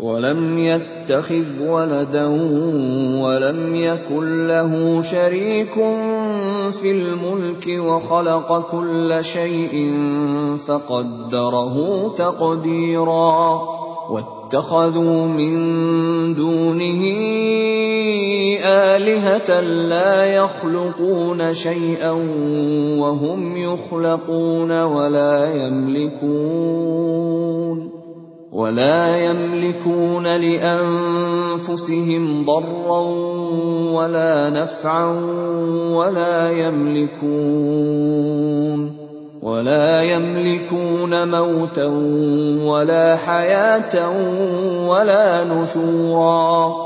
ولم يتخذ ولدا ولم يكن له شريك في الملك وخلق كل شيء فقدره تقديرا واتخذوا من دونه آلهة لا يخلقون شيئا وهم يخلقون ولا يملكون ولا يملكون لأنفسهم ضرا ولا نفعا ولا يملكون ولا يملكون موتا ولا حياة ولا نشورا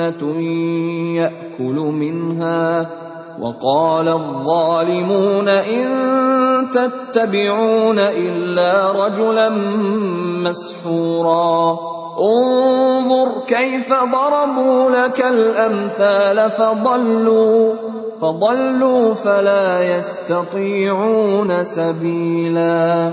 ياكل منها وقال الظالمون ان تتبعون الا رجلا مسحورا انظر كيف ضربوا لك الامثال فضلوا فضلوا فلا يستطيعون سبيلا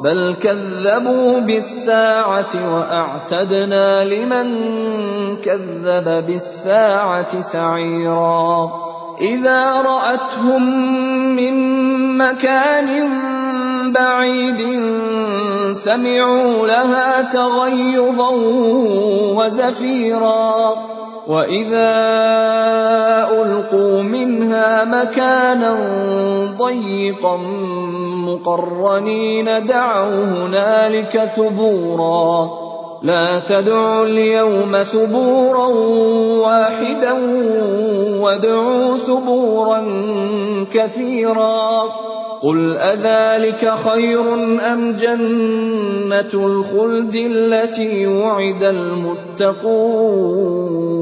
بل كذبوا بالساعة وأعتدنا لمن كذب بالساعة سعيرا. إذا رأتهم من مكان بعيد سمعوا لها تغيظا وزفيرا. وإذا ألقوا منها مكانا ضيقا مقرنين دعوا هنالك ثبورا. لا تدعوا اليوم ثبورا واحدا وادعوا ثبورا كثيرا. قل أذلك خير أم جنة الخلد التي وعد المتقون؟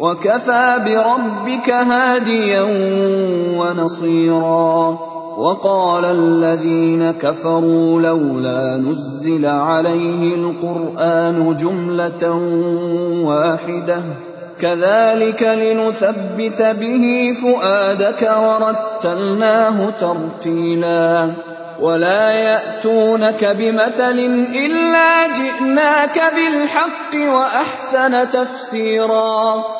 وكفى بربك هاديا ونصيرا. وقال الذين كفروا لولا نزل عليه القرآن جملة واحدة. كذلك لنثبت به فؤادك ورتلناه ترتيلا. ولا يأتونك بمثل إلا جئناك بالحق وأحسن تفسيرا.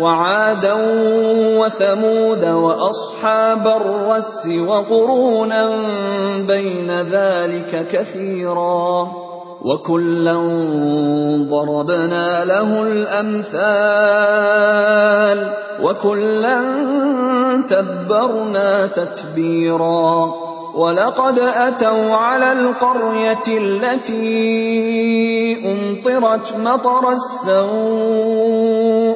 وعادا وثمود وأصحاب الرس وقرونا بين ذلك كثيرا وكلا ضربنا له الأمثال وكلا تبرنا تتبيرا ولقد أتوا على القرية التي أمطرت مطر السوء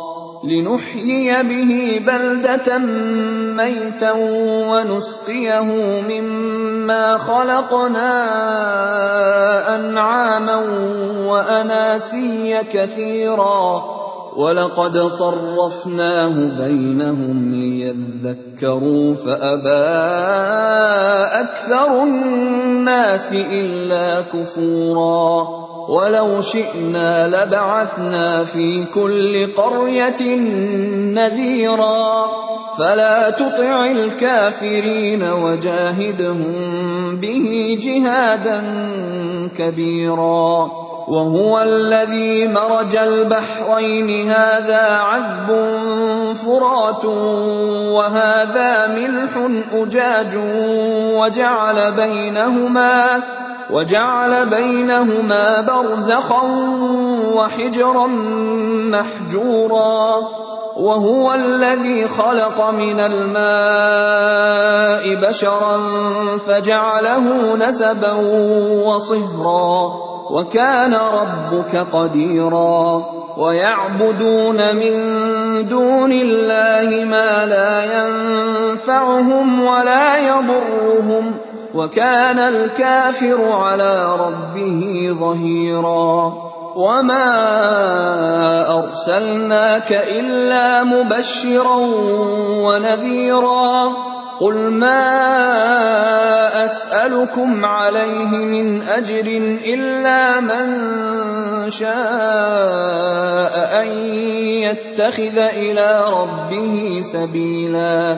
لنحيي به بلدة ميتا ونسقيه مما خلقنا أنعاما وأناسيا كثيرا. ولقد صرفناه بينهم ليذكروا فأبى أكثر الناس إلا كفورا. ولو شئنا لبعثنا في كل قرية نذيرا. فلا تطع الكافرين وجاهدهم به جهادا كبيرا. وهو الذي مرج البحرين. هذا عذب فرات وهذا ملح أجاج وجعل بينهما وجعل بينهما برزخا وحجرا محجورا وهو الذي خلق من الماء بشرا فجعله نسبا وصهرا وكان ربك قديرا ويعبدون من دون الله ما لا ينفعهم ولا يضرهم وكان الكافر على ربه ظهيرا. وما أرسلناك إلا مبشرا ونذيرا. قل ما أسألكم عليه من أجر إلا من شاء أن يتخذ إلى ربه سبيلا.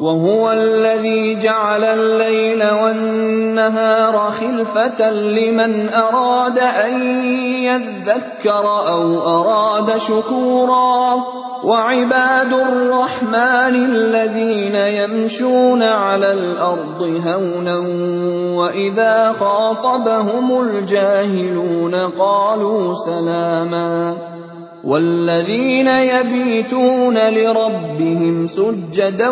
وَهُوَ الَّذِي جَعَلَ اللَّيْلَ وَالنَّهَارَ خِلْفَةً لِّمَنْ أَرَادَ أَن يَذَّكَّرَ أَوْ أَرَادَ شُكُورًا. وَعِبَادُ الرَّحْمَٰنِ الَّذِينَ يَمْشُونَ عَلَى الْأَرْضِ هَوْنًا وَإِذَا خَاطَبَهُمُ الْجَاهِلُونَ قَالُوا سَلَامًا. وَالَّذِينَ يَبِيتُونَ لِرَبِّهِمْ سُجَّدًا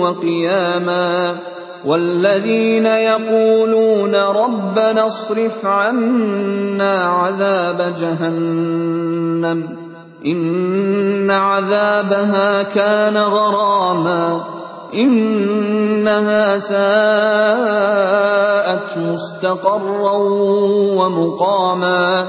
وَقِيَامًا وَالَّذِينَ يَقُولُونَ رَبَّنَا اصْرِفْ عَنَّا عَذَابَ جَهَنَّمَ ۖ إِنَّ عَذَابَهَا كَانَ غَرَامًا إِنَّهَا سَاءَتْ مُسْتَقَرًّا وَمُقَامًا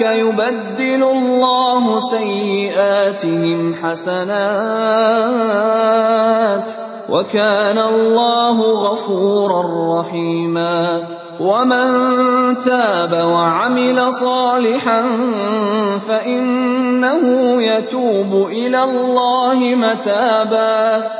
فَأُولَٰئِكَ يُبَدِّلُ اللَّهُ سَيِّئَاتِهِمْ حَسَنَاتٍ ۗ وَكَانَ اللَّهُ غَفُورًا رَّحِيمًا وَمَن تَابَ وَعَمِلَ صَالِحًا فَإِنَّهُ يَتُوبُ إِلَى اللَّهِ مَتَابًا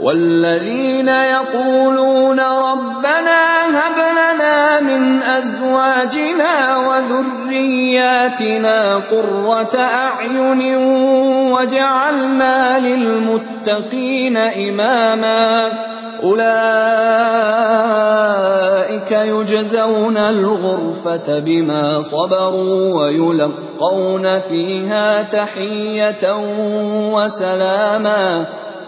وَالَّذِينَ يَقُولُونَ رَبَّنَا هَبْ لَنَا مِنْ أَزْوَاجِنَا وَذُرِّيَّاتِنَا قُرَّةَ أَعْيُنٍ وَاجْعَلْنَا لِلْمُتَّقِينَ إِمَامًا أُولَٰئِكَ يُجْزَوْنَ الْغُرْفَةَ بِمَا صَبَرُوا وَيُلَقَّوْنَ فِيهَا تَحِيَّةً وَسَلَامًا